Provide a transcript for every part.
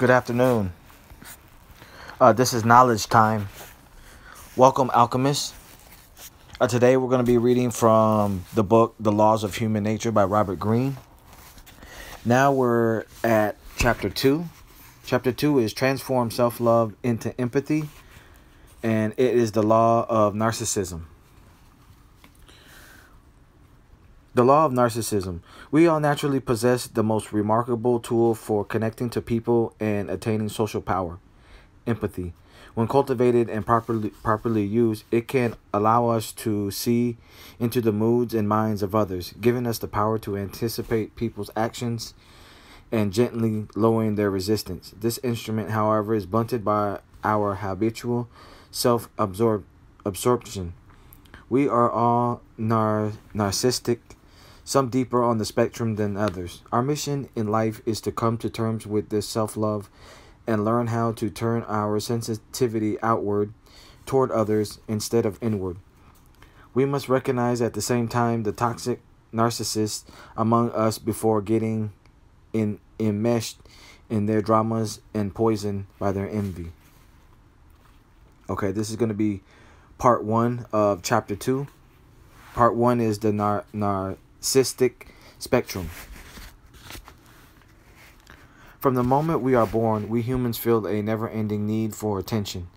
Good afternoon. Uh, this is knowledge time. Welcome, alchemists. Uh, today we're going to be reading from the book The Laws of Human Nature by Robert Greene. Now we're at chapter 2. Chapter 2 is Transform Self Love into Empathy, and it is the law of narcissism. The law of narcissism. We all naturally possess the most remarkable tool for connecting to people and attaining social power empathy. When cultivated and properly, properly used, it can allow us to see into the moods and minds of others, giving us the power to anticipate people's actions and gently lowering their resistance. This instrument, however, is blunted by our habitual self absorption. We are all nar- narcissistic some deeper on the spectrum than others. Our mission in life is to come to terms with this self love and learn how to turn our sensitivity outward toward others instead of inward. We must recognize at the same time the toxic narcissists among us before getting in, enmeshed in their dramas and poisoned by their envy. Okay, this is going to be part one of chapter two. Part one is the nar- nar- cystic spectrum. From the moment we are born, we humans feel a never ending need for attention.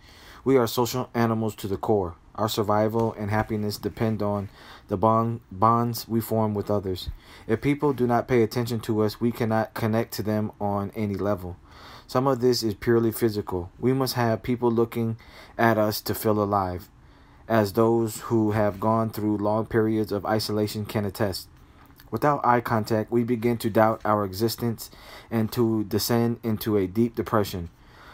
We are social animals to the core. Our survival and happiness depend on the bond, bonds we form with others. If people do not pay attention to us, we cannot connect to them on any level. Some of this is purely physical. We must have people looking at us to feel alive, as those who have gone through long periods of isolation can attest. Without eye contact, we begin to doubt our existence and to descend into a deep depression.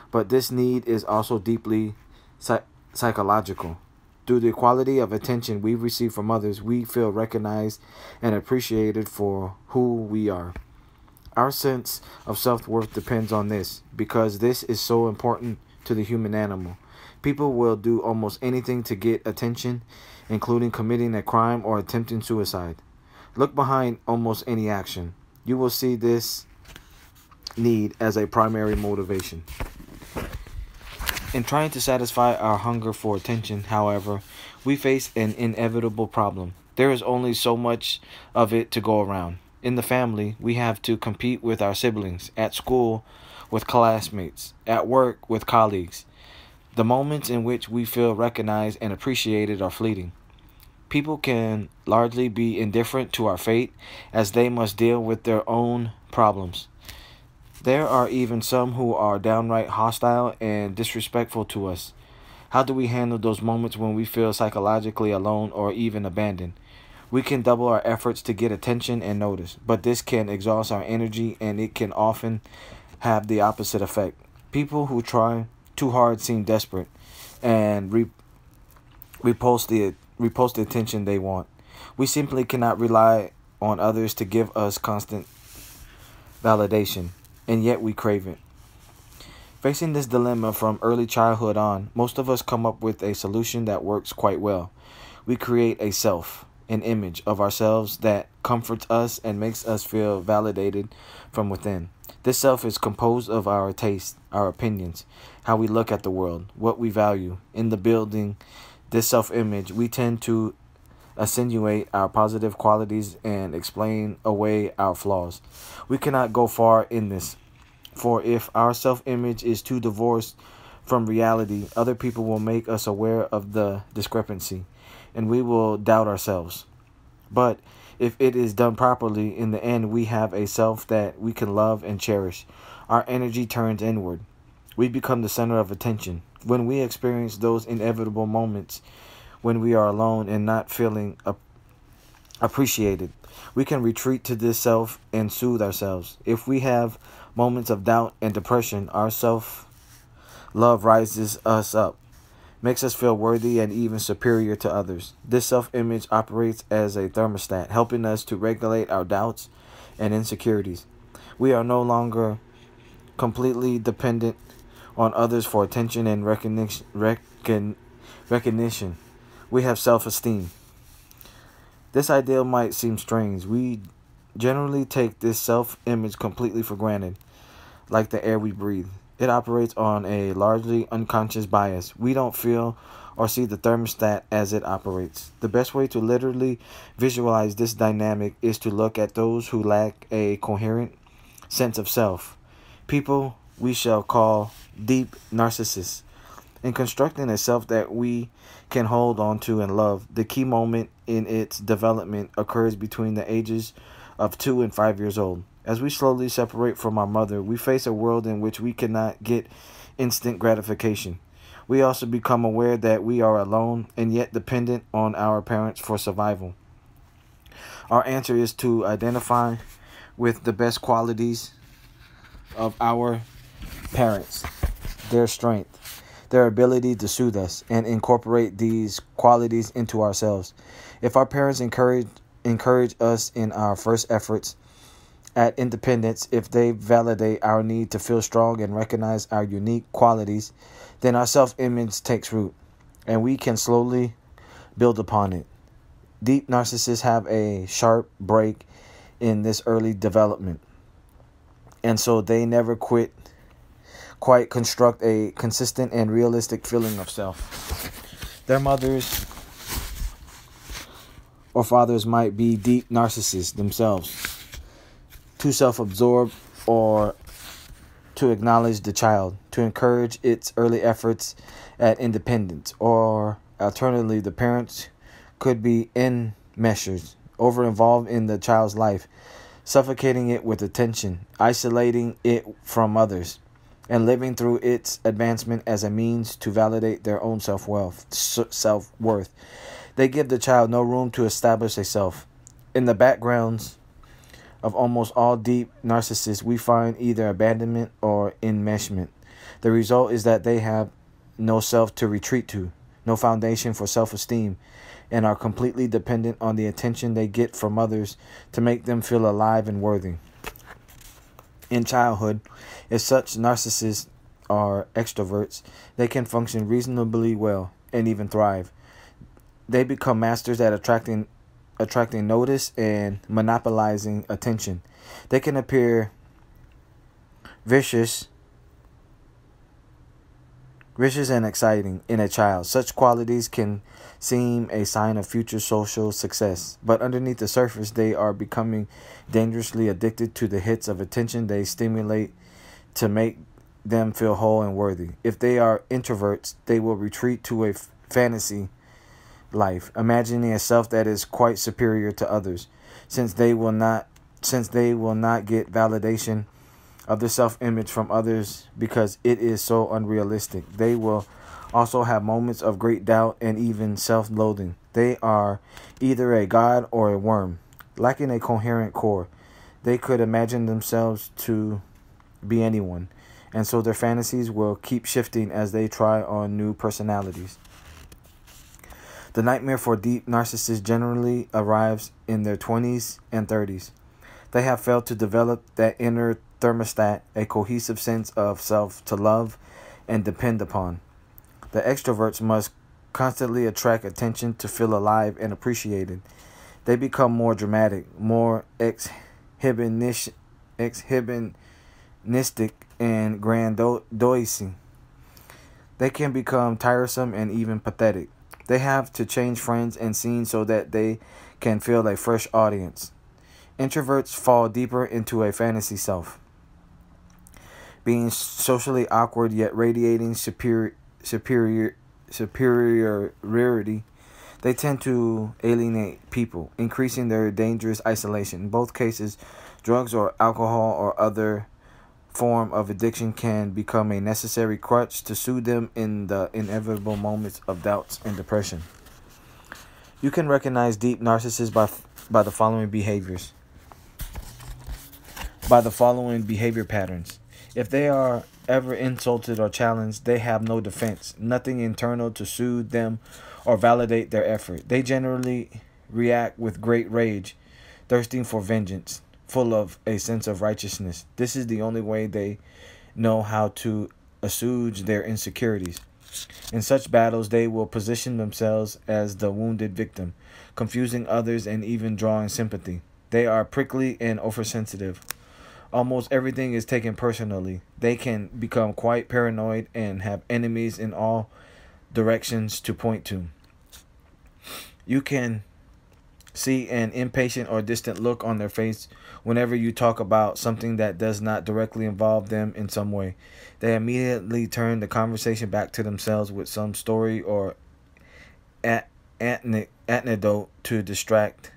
But this need is also deeply psych- psychological. Through the quality of attention we receive from others, we feel recognized and appreciated for who we are. Our sense of self worth depends on this because this is so important to the human animal. People will do almost anything to get attention, including committing a crime or attempting suicide. Look behind almost any action. You will see this need as a primary motivation. In trying to satisfy our hunger for attention, however, we face an inevitable problem. There is only so much of it to go around. In the family, we have to compete with our siblings, at school, with classmates, at work, with colleagues. The moments in which we feel recognized and appreciated are fleeting. People can largely be indifferent to our fate as they must deal with their own problems. There are even some who are downright hostile and disrespectful to us. How do we handle those moments when we feel psychologically alone or even abandoned? We can double our efforts to get attention and notice, but this can exhaust our energy and it can often have the opposite effect. People who try too hard seem desperate and re- repulse the repulse the attention they want. We simply cannot rely on others to give us constant validation, and yet we crave it. Facing this dilemma from early childhood on, most of us come up with a solution that works quite well. We create a self, an image of ourselves that comforts us and makes us feel validated from within. This self is composed of our tastes, our opinions, how we look at the world, what we value. In the building this self image, we tend to accentuate our positive qualities and explain away our flaws. We cannot go far in this, for if our self image is too divorced from reality, other people will make us aware of the discrepancy and we will doubt ourselves. But if it is done properly, in the end, we have a self that we can love and cherish. Our energy turns inward. We become the center of attention when we experience those inevitable moments when we are alone and not feeling appreciated, we can retreat to this self and soothe ourselves. If we have moments of doubt and depression, our self love rises us up, makes us feel worthy and even superior to others. This self image operates as a thermostat, helping us to regulate our doubts and insecurities. We are no longer completely dependent on others for attention and recognition. Recon, recognition. We have self esteem. This ideal might seem strange. We generally take this self image completely for granted. like the air we breathe. It operates on a largely unconscious bias. We don't feel or see the thermostat as it operates. The best way to literally visualize this dynamic is to look at those who lack a coherent sense of self. People we shall call deep narcissists. In constructing a self that we can hold on to and love, the key moment in its development occurs between the ages of two and five years old. As we slowly separate from our mother, we face a world in which we cannot get instant gratification. We also become aware that we are alone and yet dependent on our parents for survival. Our answer is to identify with the best qualities of our parents, their strength, their ability to soothe us, and incorporate these qualities into ourselves. If our parents encourage encourage us in our first efforts at independence, if they validate our need to feel strong and recognize our unique qualities, then our self image takes root and we can slowly build upon it. Deep narcissists have a sharp break in this early development, and so they never quit quite construct a consistent and realistic feeling of self. Their mothers or fathers might be deep narcissists themselves, too self absorbed or to acknowledge the child, to encourage its early efforts at independence, or alternatively, the parents could be enmeshed, over involved in the child's life, suffocating it with attention, isolating it from others, and living through its advancement as a means to validate their own self worth. Self worth. They give the child no room to establish a self. In the backgrounds of almost all deep narcissists, we find either abandonment or enmeshment. The result is that they have no self to retreat to, no foundation for self esteem, and are completely dependent on the attention they get from others to make them feel alive and worthy. In childhood, if such narcissists are extroverts, they can function reasonably well and even thrive. They become masters at attracting attracting notice and monopolizing attention. They can appear vicious vicious and exciting in a child. Such qualities can seem a sign of future social success, but underneath the surface they are becoming dangerously addicted to the hits of attention they stimulate to make them feel whole and worthy. If they are introverts, they will retreat to a fantasy life, imagining a self that is quite superior to others, since they will not since they will not get validation of their self-image from others because it is so unrealistic. They will also have moments of great doubt and even self-loathing. They are either a god or a worm, lacking a coherent core. They could imagine themselves to be anyone, and so their fantasies will keep shifting as they try on new personalities. The nightmare for deep narcissists generally arrives in their 20s and 30s. They have failed to develop that inner thermostat, a cohesive sense of self to love and depend upon. The extroverts must constantly attract attention to feel alive and appreciated. They become more dramatic, more exhibitionistic, and grandiose. They can become tiresome and even pathetic. They have to change friends and scenes so that they can feel a fresh audience. Introverts fall deeper into a fantasy self. Being socially awkward yet radiating superior, superior, superiority, they tend to alienate people, increasing their dangerous isolation. In both cases, drugs or alcohol or other form of addiction can become a necessary crutch to soothe them in the inevitable moments of doubts and depression. You can recognize deep narcissists by, by the following behaviors. By the following behavior patterns. If they are ever insulted or challenged, they have no defense, nothing internal to soothe them or validate their effort. They generally react with great rage, thirsting for vengeance full of a sense of righteousness. This is the only way they know how to assuage their insecurities. In such battles, they will position themselves as the wounded victim, confusing others and even drawing sympathy. They are prickly and oversensitive, Almost everything is taken personally. They can become quite paranoid and have enemies in all directions to point to. You can see an impatient or distant look on their face whenever you talk about something that does not directly involve them in some way. They immediately turn the conversation back to themselves with some story or anecdote to distract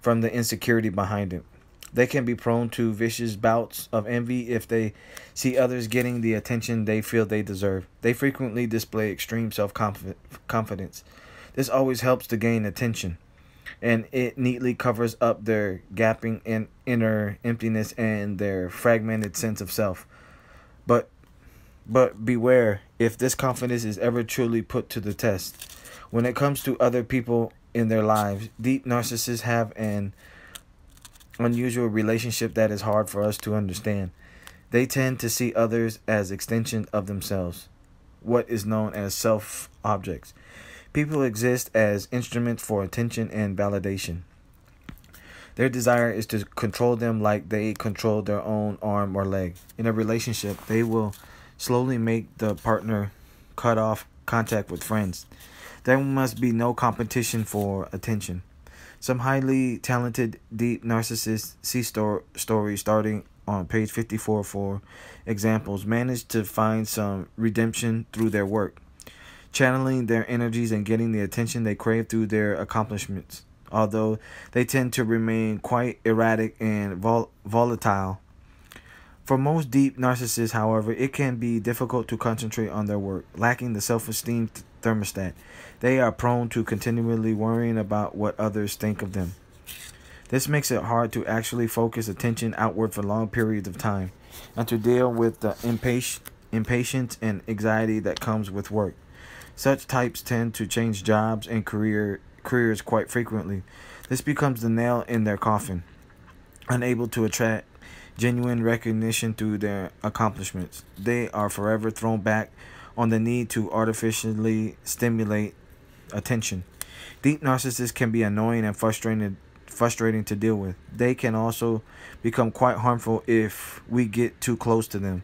from the insecurity behind it. They can be prone to vicious bouts of envy if they see others getting the attention they feel they deserve. They frequently display extreme self confidence. This always helps to gain attention, and it neatly covers up their gaping in inner emptiness and their fragmented sense of self. But but beware if this confidence is ever truly put to the test. When it comes to other people in their lives, deep narcissists have an unusual relationship that is hard for us to understand. They tend to see others as extensions of themselves, what is known as self objects. People exist as instruments for attention and validation. Their desire is to control them like they control their own arm or leg. In a relationship, they will slowly make the partner cut off contact with friends. There must be no competition for attention. Some highly talented, deep narcissists see sto- stories starting on page 54 for examples manage to find some redemption through their work, channeling their energies and getting the attention they crave through their accomplishments. Although they tend to remain quite erratic and vol- volatile. For most deep narcissists, however, it can be difficult to concentrate on their work, lacking the self esteem thermostat. They are prone to continually worrying about what others think of them. This makes it hard to actually focus attention outward for long periods of time and to deal with the impatient, impatience and anxiety that comes with work. Such types tend to change jobs and career careers quite frequently. This becomes the nail in their coffin, unable to attract genuine recognition through their accomplishments. They are forever thrown back on the need to artificially stimulate attention. Deep narcissists can be annoying and frustrating frustrating to deal with. They can also become quite harmful if we get too close to them.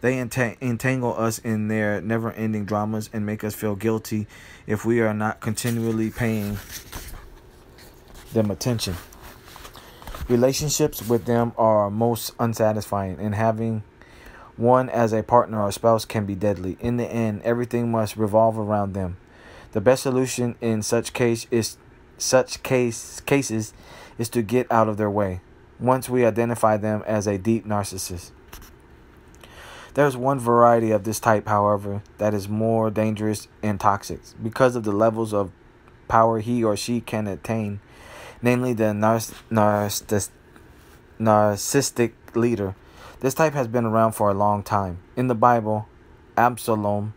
They entangle us in their never-ending dramas and make us feel guilty if we are not continually paying them attention. Relationships with them are most unsatisfying, and having one as a partner or spouse can be deadly. In the end, everything must revolve around them. The best solution in such case is such case cases is to get out of their way once we identify them as a deep narcissist. There's one variety of this type, however, that is more dangerous and toxic because of the levels of power he or she can attain, namely the narcissistic leader this type has been around for a long time. In the Bible, Absalom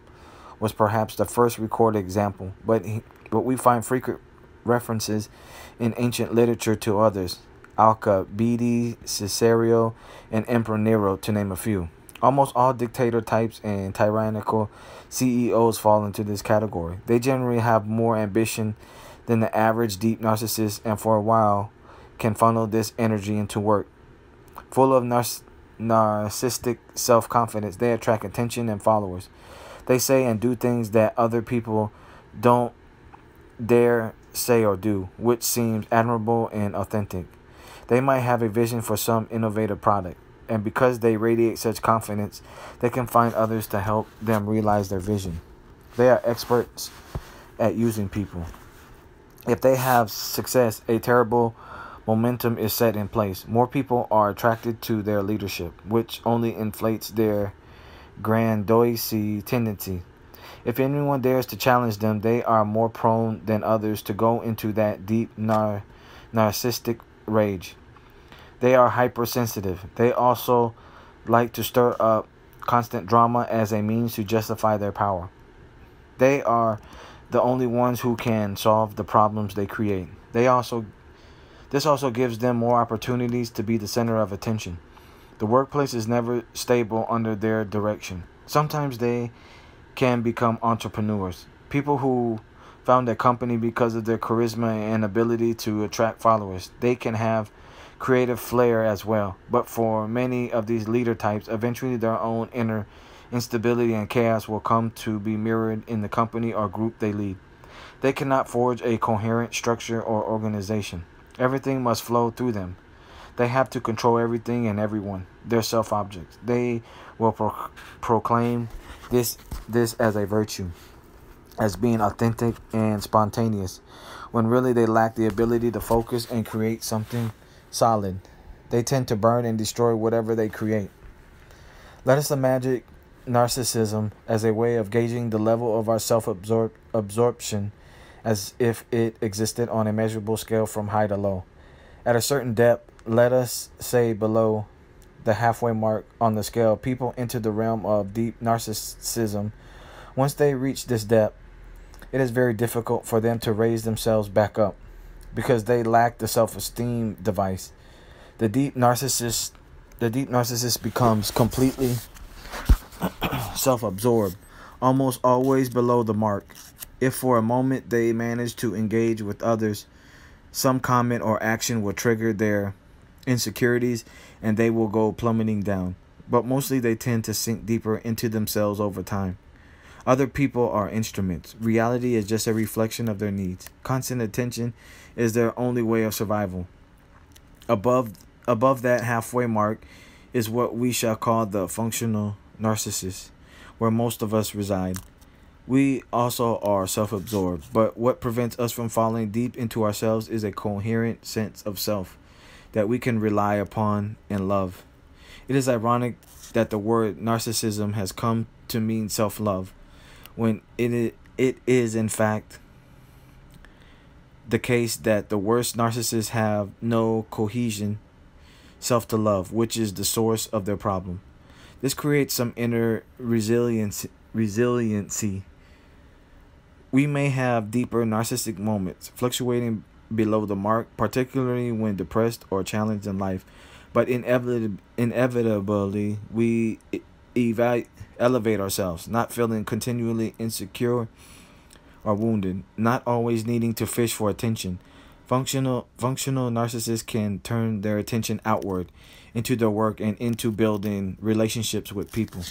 was perhaps the first recorded example, but he, but we find frequent references in ancient literature to others. Alcibiades, Caesaro, and Emperor Nero, to name a few. Almost all dictator types and tyrannical CEOs fall into this category. They generally have more ambition than the average deep narcissist, and for a while can funnel this energy into work. Full of narcissism narcissistic self confidence, they attract attention and followers. They say and do things that other people don't dare say or do, which seems admirable and authentic. They might have a vision for some innovative product, and because they radiate such confidence, they can find others to help them realize their vision. They are experts at using people. If they have success, a terrible momentum is set in place. More people are attracted to their leadership, which only inflates their grandiose tendency. If anyone dares to challenge them, they are more prone than others to go into that deep nar- narcissistic rage. They are hypersensitive. They also like to stir up constant drama as a means to justify their power. They are the only ones who can solve the problems they create. They also this also gives them more opportunities to be the center of attention. The workplace is never stable under their direction. Sometimes they can become entrepreneurs, people who found a company because of their charisma and ability to attract followers. They can have creative flair as well. But for many of these leader types, eventually their own inner instability and chaos will come to be mirrored in the company or group they lead. They cannot forge a coherent structure or organization. Everything must flow through them. They have to control everything and everyone. They're self objects. They will pro- proclaim this this as a virtue, as being authentic and spontaneous, when really they lack the ability to focus and create something solid. They tend to burn and destroy whatever they create. Let us imagine narcissism as a way of gauging the level of our self absorption as if it existed on a measurable scale from high to low. At a certain depth, let us say below the halfway mark on the scale, people enter the realm of deep narcissism. Once they reach this depth, it is very difficult for them to raise themselves back up because they lack the self-esteem device. The deep narcissist the deep narcissist becomes completely self-absorbed, almost always below the mark. If for a moment they manage to engage with others, some comment or action will trigger their insecurities and they will go plummeting down. But mostly they tend to sink deeper into themselves over time. Other people are instruments. Reality is just a reflection of their needs. Constant attention is their only way of survival. Above above that halfway mark is what we shall call the functional narcissist, where most of us reside. We also are self absorbed, but what prevents us from falling deep into ourselves is a coherent sense of self that we can rely upon and love. It is ironic that the word narcissism has come to mean self love when it it is in fact the case that the worst narcissists have no cohesion self to love, which is the source of their problem. This creates some inner resilience resiliency. We may have deeper narcissistic moments, fluctuating below the mark, particularly when depressed or challenged in life. But inevitably, inevitably we evaluate elevate ourselves, not feeling continually insecure or wounded, not always needing to fish for attention. Functional functional narcissists can turn their attention outward into their work and into building relationships with people.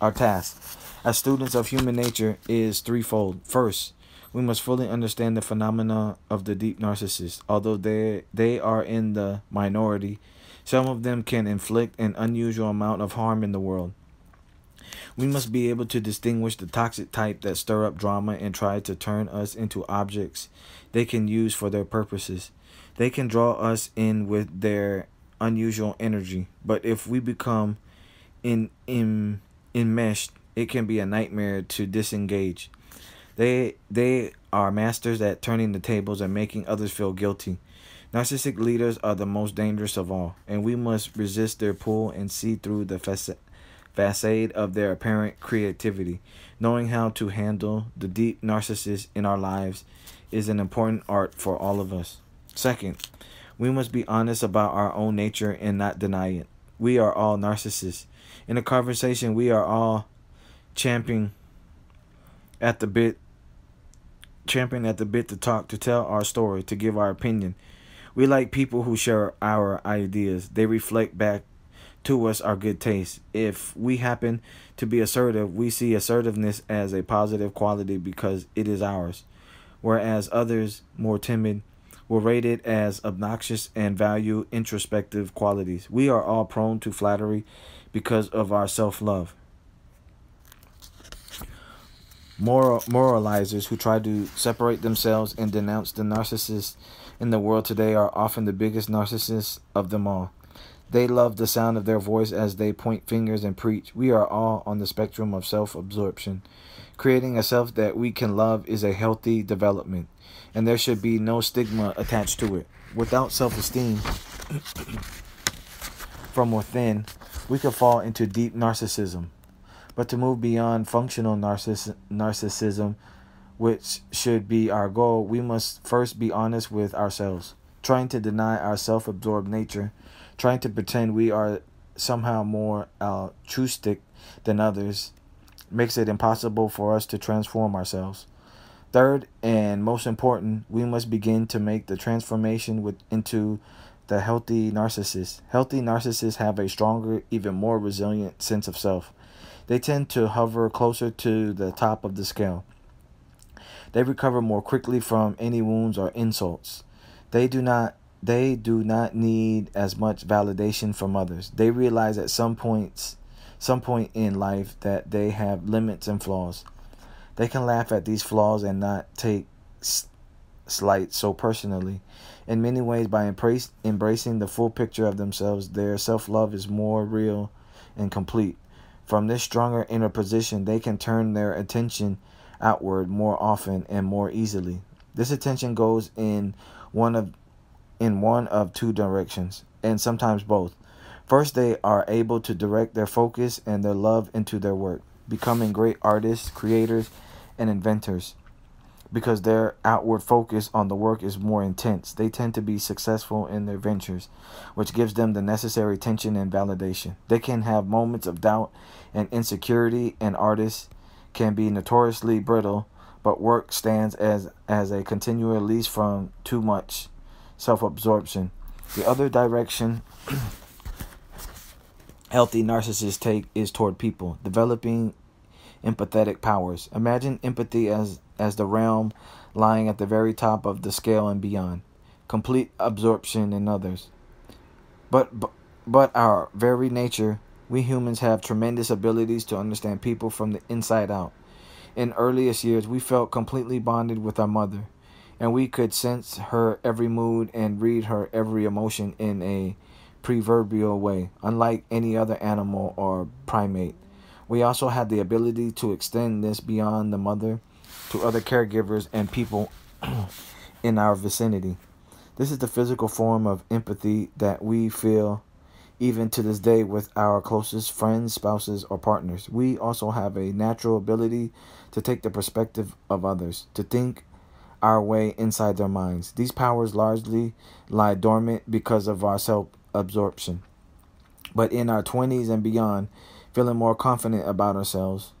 Our task as students of human nature is threefold. First, we must fully understand the phenomena of the deep narcissist. Although they they are in the minority, some of them can inflict an unusual amount of harm in the world. We must be able to distinguish the toxic type that stir up drama and try to turn us into objects they can use for their purposes. They can draw us in with their unusual energy, but if we become in, in enmeshed, it can be a nightmare to disengage. They they are masters at turning the tables and making others feel guilty. Narcissistic leaders are the most dangerous of all, and we must resist their pull and see through the facade of their apparent creativity. Knowing how to handle the deep narcissist in our lives is an important art for all of us. Second, we must be honest about our own nature and not deny it. We are all narcissists. In a conversation, we are all champing at the bit champing at the bit to talk, to tell our story, to give our opinion. We like people who share our ideas. They reflect back to us our good taste. If we happen to be assertive, we see assertiveness as a positive quality because it is ours, whereas others, more timid, will rated as obnoxious and value introspective qualities. We are all prone to flattery because of our self love moral moralizers who try to separate themselves and denounce the narcissists in the world today are often the biggest narcissists of them all. They love the sound of their voice as they point fingers and preach. We are all on the spectrum of self absorption. Creating a self that we can love is a healthy development, and there should be no stigma attached to it. Without self esteem from within, we could fall into deep narcissism. But to move beyond functional narciss- narcissism, which should be our goal, we must first be honest with ourselves. Trying to deny our self absorbed nature, trying to pretend we are somehow more altruistic than others, makes it impossible for us to transform ourselves. Third, and most important, we must begin to make the transformation with, into the healthy narcissist. Healthy narcissists have a stronger, even more resilient sense of self. They tend to hover closer to the top of the scale. They recover more quickly from any wounds or insults. They do not they do not need as much validation from others. They realize at some points some point in life that they have limits and flaws. They can laugh at these flaws and not take slight so personally. In many ways, by embrace, embracing the full picture of themselves, their self love is more real and complete. From this stronger inner position, they can turn their attention outward more often and more easily. This attention goes in one of in one of two directions, and sometimes both. First, they are able to direct their focus and their love into their work, becoming great artists, creators, and inventors. Because their outward focus on the work is more intense, they tend to be successful in their ventures, which gives them the necessary attention and validation. They can have moments of doubt and insecurity, and artists can be notoriously brittle, but work stands as, as a continual release from too much self absorption. The other direction healthy narcissists take is toward people, developing empathetic powers. Imagine empathy as, as the realm lying at the very top of the scale and beyond, complete absorption in others. But, but, but our very nature, we humans have tremendous abilities to understand people from the inside out. In earliest years, we felt completely bonded with our mother, and we could sense her every mood and read her every emotion in a proverbial way, unlike any other animal or primate. We also have the ability to extend this beyond the mother to other caregivers and people in our vicinity. This is the physical form of empathy that we feel even to this day with our closest friends, spouses, or partners. We also have a natural ability to take the perspective of others, to think our way inside their minds. These powers largely lie dormant because of our self absorption. But in our 20s and beyond, feeling more confident about ourselves,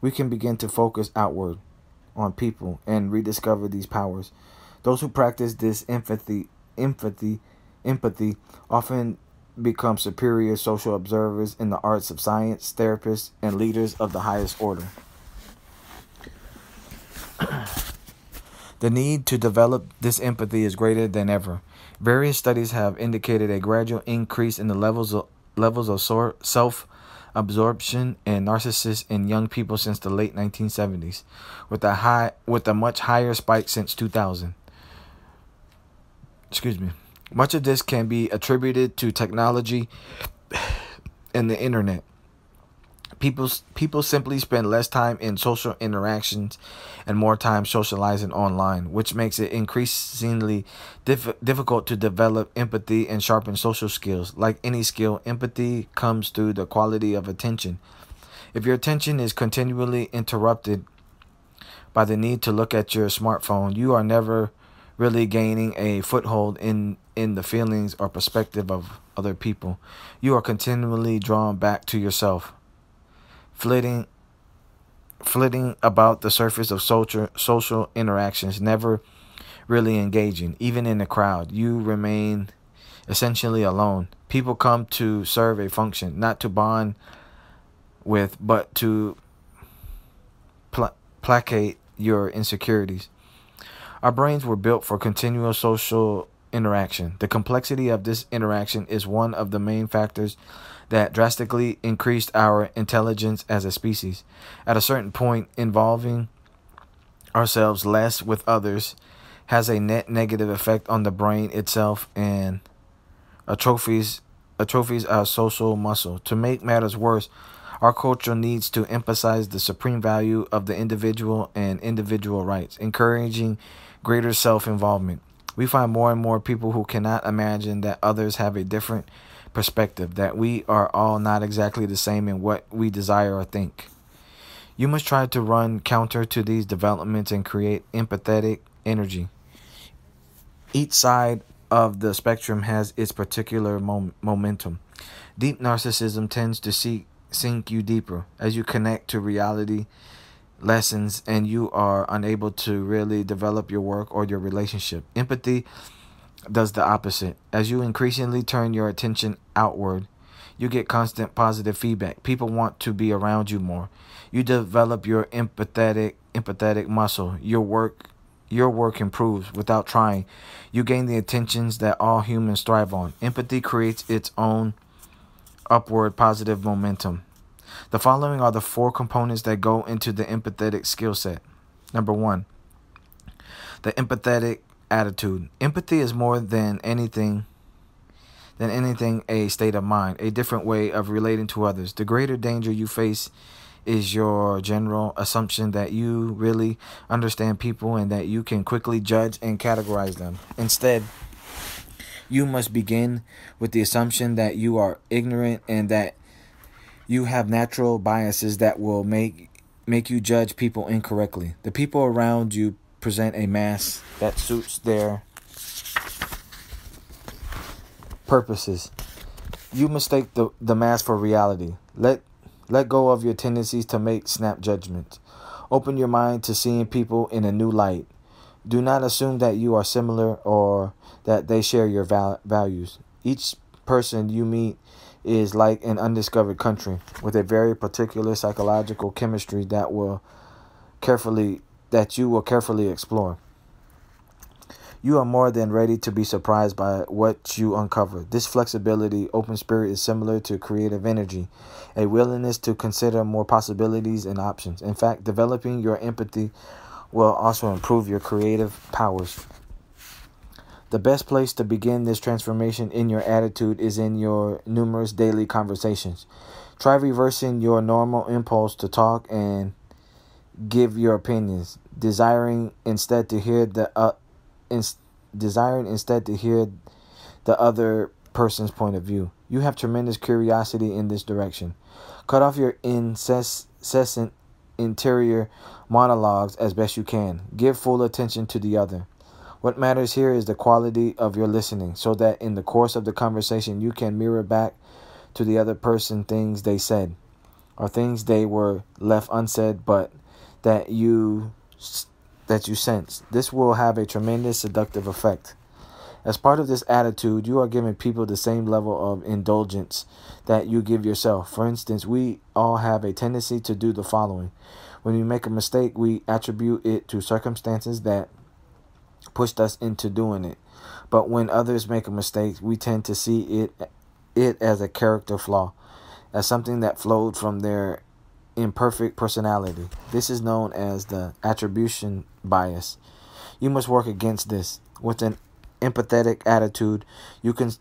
we can begin to focus outward on people and rediscover these powers. Those who practice this empathy, empathy, empathy often become superior social observers in the arts of science, therapists, and leaders of the highest order. the need to develop this empathy is greater than ever. Various studies have indicated a gradual increase in the levels of, levels of self absorption and narcissists in young people since the late 1970s, with a high with a much higher spike since 2000. Excuse me. Much of this can be attributed to technology and the internet. People people simply spend less time in social interactions and more time socializing online, which makes it increasingly diff- difficult to develop empathy and sharpen social skills. Like any skill, empathy comes through the quality of attention. If your attention is continually interrupted by the need to look at your smartphone, you are never really gaining a foothold in in the feelings or perspective of other people. You are continually drawn back to yourself flitting flitting about the surface of social social interactions, never really engaging. Even in the crowd, you remain essentially alone. People come to serve a function, not to bond with, but to pl- placate your insecurities. Our brains were built for continual social interaction. The complexity of this interaction is one of the main factors that drastically increased our intelligence as a species. At a certain point, involving ourselves less with others has a net negative effect on the brain itself and atrophies atrophies our social muscle. To make matters worse, our culture needs to emphasize the supreme value of the individual and individual rights, encouraging greater self-involvement. We find more and more people who cannot imagine that others have a different perspective that we are all not exactly the same in what we desire or think. You must try to run counter to these developments and create empathetic energy. Each side of the spectrum has its particular mom- momentum. Deep narcissism tends to sink you deeper as you connect to reality lessons and you are unable to really develop your work or your relationship. Empathy does the opposite. As you increasingly turn your attention outward, you get constant positive feedback. People want to be around you more. You develop your empathetic empathetic muscle. Your work your work improves without trying. You gain the attentions that all humans thrive on. Empathy creates its own upward positive momentum. The following are the four components that go into the empathetic skill set. Number 1, the empathetic attitude. Empathy is more than anything than anything a state of mind, a different way of relating to others. The greater danger you face is your general assumption that you really understand people and that you can quickly judge and categorize them. Instead, you must begin with the assumption that you are ignorant and that you have natural biases that will make make you judge people incorrectly. The people around you present a mask that suits their purposes. You mistake the, the mask for reality. Let let go of your tendencies to make snap judgments. Open your mind to seeing people in a new light. Do not assume that you are similar or that they share your val- values. Each person you meet is like an undiscovered country with a very particular psychological chemistry that will carefully that you will carefully explore. You are more than ready to be surprised by what you uncover. This flexibility, open spirit is similar to creative energy, a willingness to consider more possibilities and options. In fact, developing your empathy will also improve your creative powers. The best place to begin this transformation in your attitude is in your numerous daily conversations. Try reversing your normal impulse to talk and give your opinions, desiring instead to hear the uh, desiring instead to hear the other person's point of view. You have tremendous curiosity in this direction. Cut off your incessant interior monologues as best you can. Give full attention to the other. What matters here is the quality of your listening, so that in the course of the conversation you can mirror back to the other person things they said or things they were left unsaid but that you that you sense. This will have a tremendous seductive effect. As part of this attitude, you are giving people the same level of indulgence that you give yourself. For instance, we all have a tendency to do the following. When we make a mistake, we attribute it to circumstances that pushed us into doing it. But when others make a mistake, we tend to see it it as a character flaw, as something that flowed from their imperfect personality. This is known as the attribution bias. You must work against this. With an empathetic attitude, you can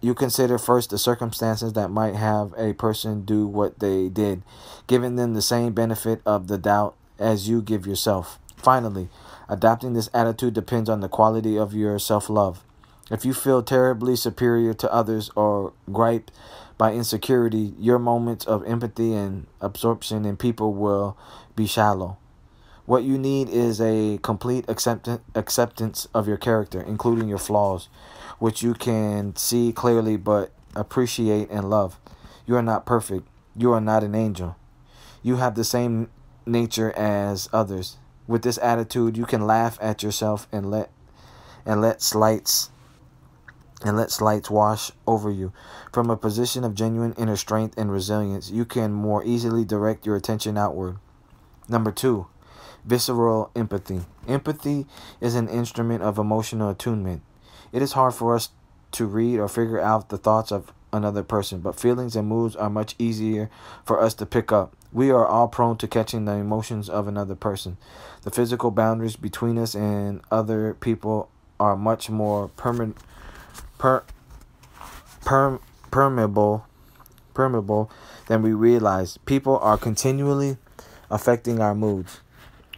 you consider first the circumstances that might have a person do what they did, giving them the same benefit of the doubt as you give yourself. Finally, adopting this attitude depends on the quality of your self love. If you feel terribly superior to others or gripe by insecurity, your moments of empathy and absorption in people will be shallow. What you need is a complete acceptance of your character, including your flaws, which you can see clearly but appreciate and love. You are not perfect. You are not an angel. You have the same nature as others. With this attitude, you can laugh at yourself and let and let slights and let slights wash over you. From a position of genuine inner strength and resilience, you can more easily direct your attention outward. Number two, visceral empathy. Empathy is an instrument of emotional attunement. It is hard for us to read or figure out the thoughts of another person, but feelings and moods are much easier for us to pick up. We are all prone to catching the emotions of another person. The physical boundaries between us and other people are much more permanent per, per, permeable permeable than we realize. People are continually affecting our moods.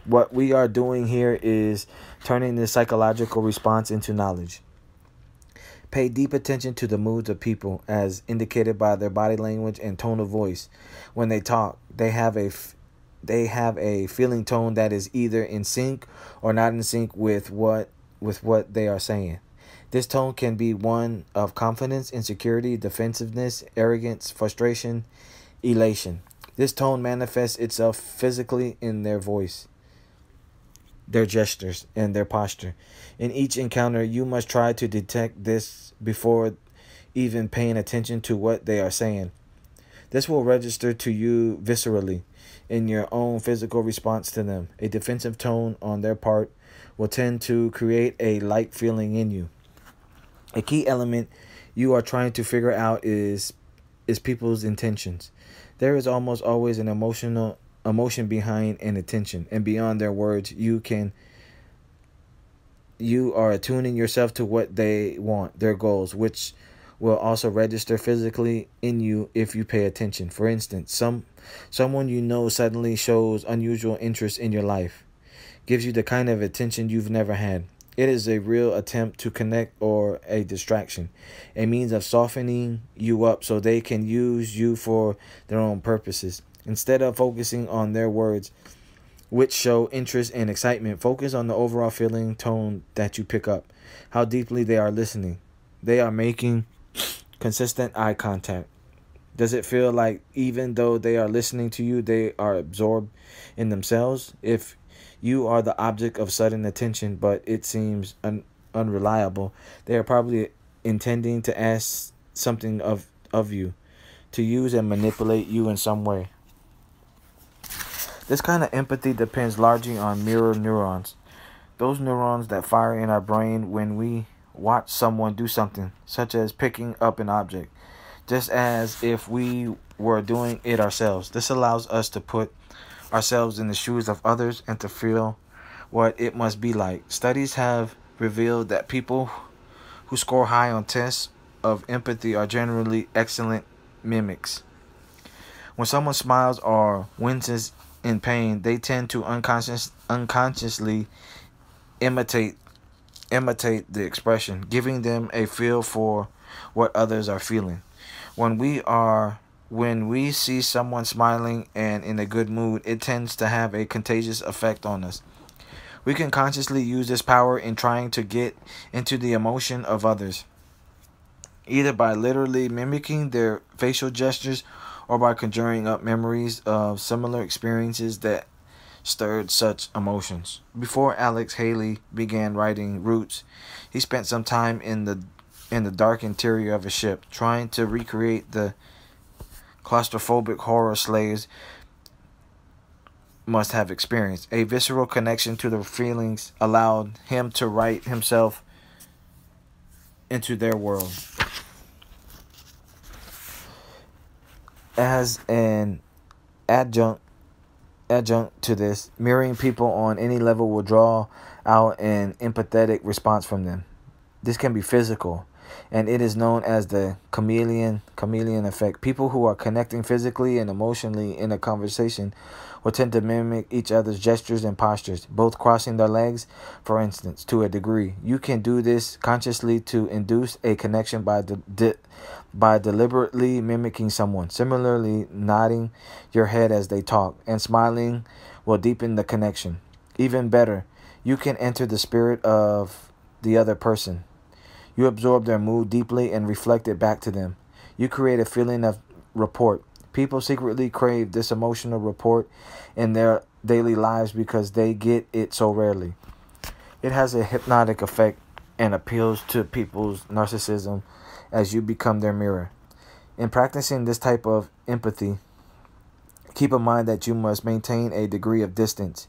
What we are doing here is turning this psychological response into knowledge. Pay deep attention to the moods of people as indicated by their body language and tone of voice. When they talk, they have a they have a feeling tone that is either in sync or not in sync with what with what they are saying. This tone can be one of confidence, insecurity, defensiveness, arrogance, frustration, elation. This tone manifests itself physically in their voice. their gestures, and their posture. In each encounter, you must try to detect this before even paying attention to what they are saying. This will register to you viscerally in your own physical response to them. A defensive tone on their part will tend to create a light feeling in you. A key element you are trying to figure out is is people's intentions. There is almost always an emotional emotion behind an attention and beyond their words you can you are attuning yourself to what they want, their goals, which will also register physically in you if you pay attention. For instance, some someone you know suddenly shows unusual interest in your life, gives you the kind of attention you've never had. It is a real attempt to connect or a distraction, a means of softening you up so they can use you for their own purposes. Instead of focusing on their words, which show interest and excitement, focus on the overall feeling tone that you pick up, how deeply they are listening. They are making consistent eye contact. Does it feel like even though they are listening to you, they are absorbed in themselves? If you are the object of sudden attention, but it seems un- unreliable. They are probably intending to ask something of, of you, to use and manipulate you in some way. This kind of empathy depends largely on mirror neurons, those neurons that fire in our brain when we watch someone do something, such as picking up an object, just as if we were doing it ourselves. This allows us to put ourselves in the shoes of others and to feel what it must be like. Studies have revealed that people who score high on tests of empathy are generally excellent mimics. When someone smiles or winces in pain, they tend to unconscious, unconsciously imitate imitate the expression, giving them a feel for what others are feeling. When we are when we see someone smiling and in a good mood, it tends to have a contagious effect on us. We can consciously use this power in trying to get into the emotion of others, either by literally mimicking their facial gestures or by conjuring up memories of similar experiences that stirred such emotions. Before Alex Haley began writing Roots, he spent some time in the in the dark interior of a ship trying to recreate the claustrophobic horror slaves must have experienced. A visceral connection to the feelings allowed him to write himself into their world. As an adjunct adjunct to this, mirroring people on any level will draw out an empathetic response from them. This can be physical, and it is known as the chameleon chameleon effect. People who are connecting physically and emotionally in a conversation will tend to mimic each other's gestures and postures, both crossing their legs, for instance, to a degree. You can do this consciously to induce a connection by de- de- by deliberately mimicking someone. Similarly, nodding your head as they talk and smiling will deepen the connection. Even better, you can enter the spirit of the other person you absorb their mood deeply and reflect it back to them. You create a feeling of rapport. People secretly crave this emotional rapport in their daily lives because they get it so rarely. It has a hypnotic effect and appeals to people's narcissism as you become their mirror. In practicing this type of empathy, keep in mind that you must maintain a degree of distance.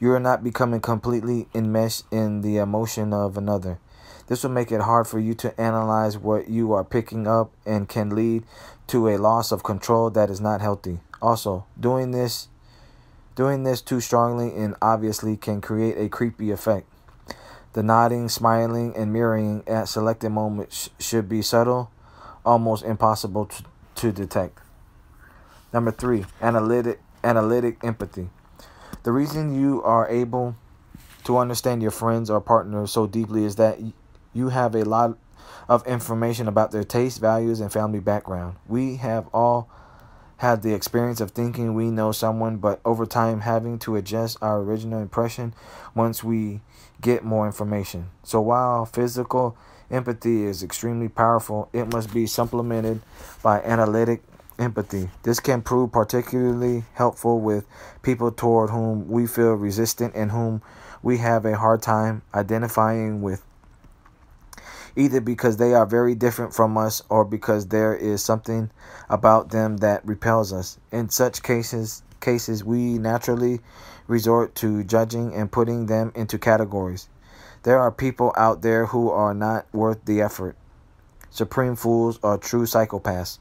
You are not becoming completely enmeshed in the emotion of another. This will make it hard for you to analyze what you are picking up and can lead to a loss of control that is not healthy. Also, doing this doing this too strongly and obviously can create a creepy effect. The nodding, smiling, and mirroring at selected moments should be subtle, almost impossible to, to detect. Number three, analytic analytic empathy. The reason you are able to understand your friends or partners so deeply is that you have a lot of information about their taste, values, and family background. We have all had the experience of thinking we know someone, but over time having to adjust our original impression once we get more information. So while physical empathy is extremely powerful, it must be supplemented by analytic empathy. This can prove particularly helpful with people toward whom we feel resistant and whom we have a hard time identifying with, either because they are very different from us or because there is something about them that repels us. In such cases, cases we naturally resort to judging and putting them into categories. There are people out there who are not worth the effort. Supreme fools or true psychopaths.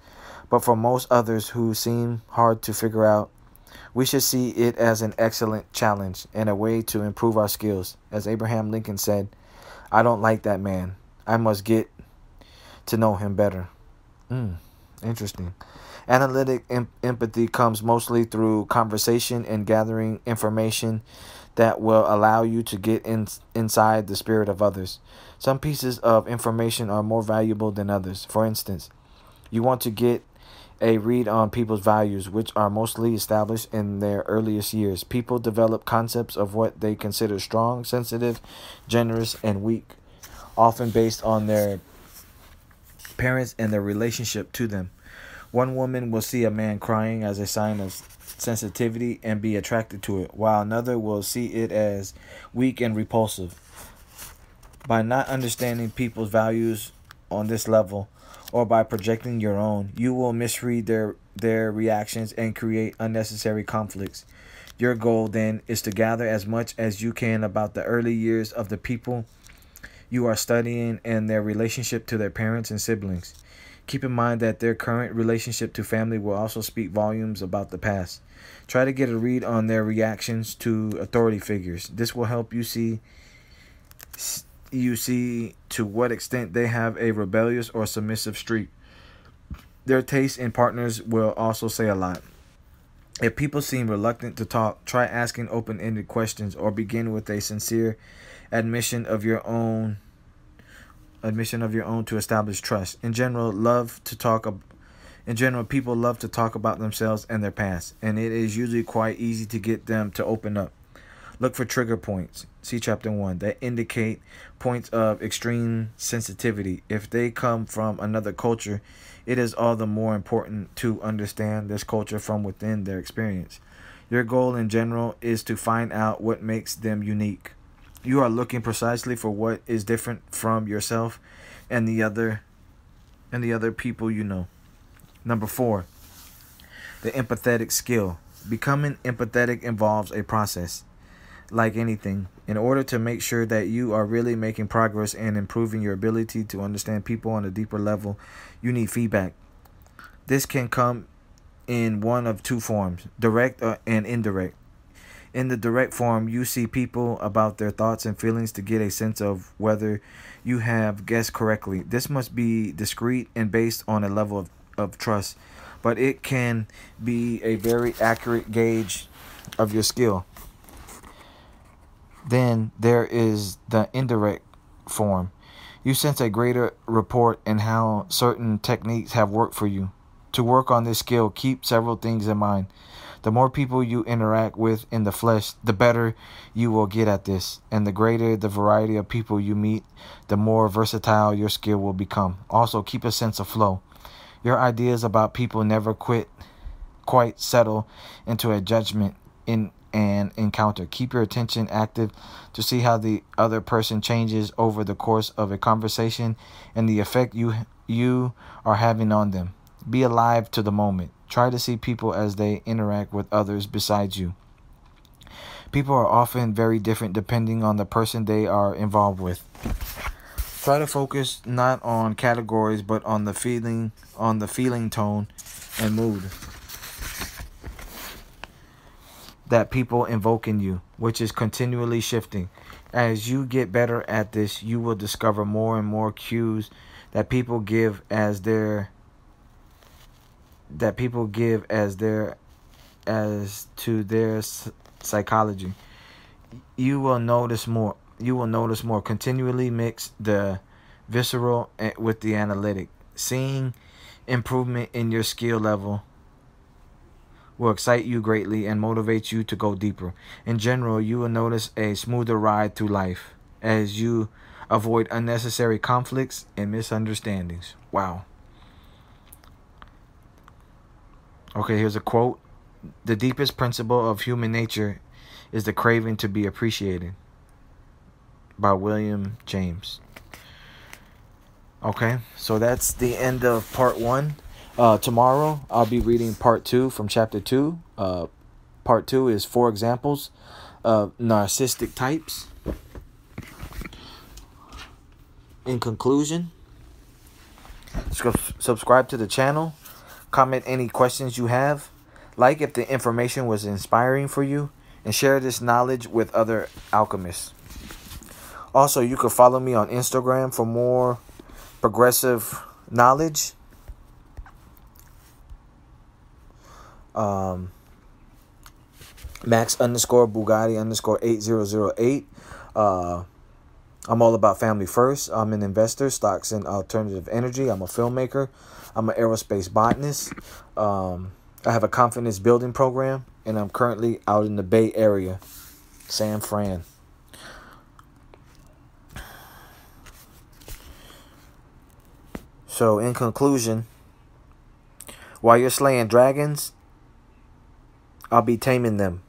But for most others who seem hard to figure out, we should see it as an excellent challenge and a way to improve our skills. As Abraham Lincoln said, I don't like that man. I must get to know him better. Mm, interesting. Analytic em- empathy comes mostly through conversation and gathering information that will allow you to get in, inside the spirit of others. Some pieces of information are more valuable than others. For instance, you want to get a read on people's values, which are mostly established in their earliest years. People develop concepts of what they consider strong, sensitive, generous, and weak, often based on their parents and their relationship to them. One woman will see a man crying as a sign of sensitivity and be attracted to it, while another will see it as weak and repulsive. By not understanding people's values on this level, or by projecting your own, you will misread their their reactions and create unnecessary conflicts. Your goal then is to gather as much as you can about the early years of the people you are studying and their relationship to their parents and siblings. Keep in mind that their current relationship to family will also speak volumes about the past. Try to get a read on their reactions to authority figures. This will help you see you see to what extent they have a rebellious or submissive streak. Their taste in partners will also say a lot. If people seem reluctant to talk, try asking open ended questions or begin with a sincere admission of your own admission of your own to establish trust. In general, love to talk in general, people love to talk about themselves and their past, and it is usually quite easy to get them to open up. Look for trigger points. See chapter 1 that indicate points of extreme sensitivity. If they come from another culture, it is all the more important to understand this culture from within their experience. Your goal in general is to find out what makes them unique. You are looking precisely for what is different from yourself and the other and the other people you know. Number 4. The empathetic skill. Becoming empathetic involves a process like anything, in order to make sure that you are really making progress and improving your ability to understand people on a deeper level, you need feedback. This can come in one of two forms direct and indirect. In the direct form, you see people about their thoughts and feelings to get a sense of whether you have guessed correctly. This must be discreet and based on a level of, of trust, but it can be a very accurate gauge of your skill. Then there is the indirect form. You sense a greater rapport in how certain techniques have worked for you. To work on this skill, keep several things in mind. The more people you interact with in the flesh, the better you will get at this. And the greater the variety of people you meet, the more versatile your skill will become. Also, keep a sense of flow. Your ideas about people never quit quite settle into a judgment in an encounter. Keep your attention active to see how the other person changes over the course of a conversation and the effect you you are having on them. Be alive to the moment. Try to see people as they interact with others besides you. People are often very different depending on the person they are involved with. Try to focus not on categories but on the feeling on the feeling tone and mood that people invoke in you, which is continually shifting. As you get better at this, you will discover more and more cues that people give as their that people give as their as to their psychology. You will notice more. You will notice more. Continually mix the visceral eh, with the analytic. Seeing improvement in your skill level will excite you greatly and motivate you to go deeper. In general, you will notice a smoother ride through life as you avoid unnecessary conflicts and misunderstandings. Wow. Okay, here's a quote. The deepest principle of human nature is the craving to be appreciated. By William James. Okay, so that's the end of part one. Uh, tomorrow I'll be reading part two from chapter two. Uh, part two is four examples of narcissistic types. In conclusion, subscribe to the channel, comment any questions you have, like if the information was inspiring for you, and share this knowledge with other alchemists. Also, you can follow me on Instagram for more progressive knowledge. Um, Max underscore Bugatti underscore 8008. Uh, I'm all about family first. I'm an investor, stocks and alternative energy. I'm a filmmaker. I'm an aerospace botanist. Um, I have a confidence building program, and I'm currently out in the Bay Area, San Fran. So, in conclusion, while you're slaying dragons, I'll be taming them.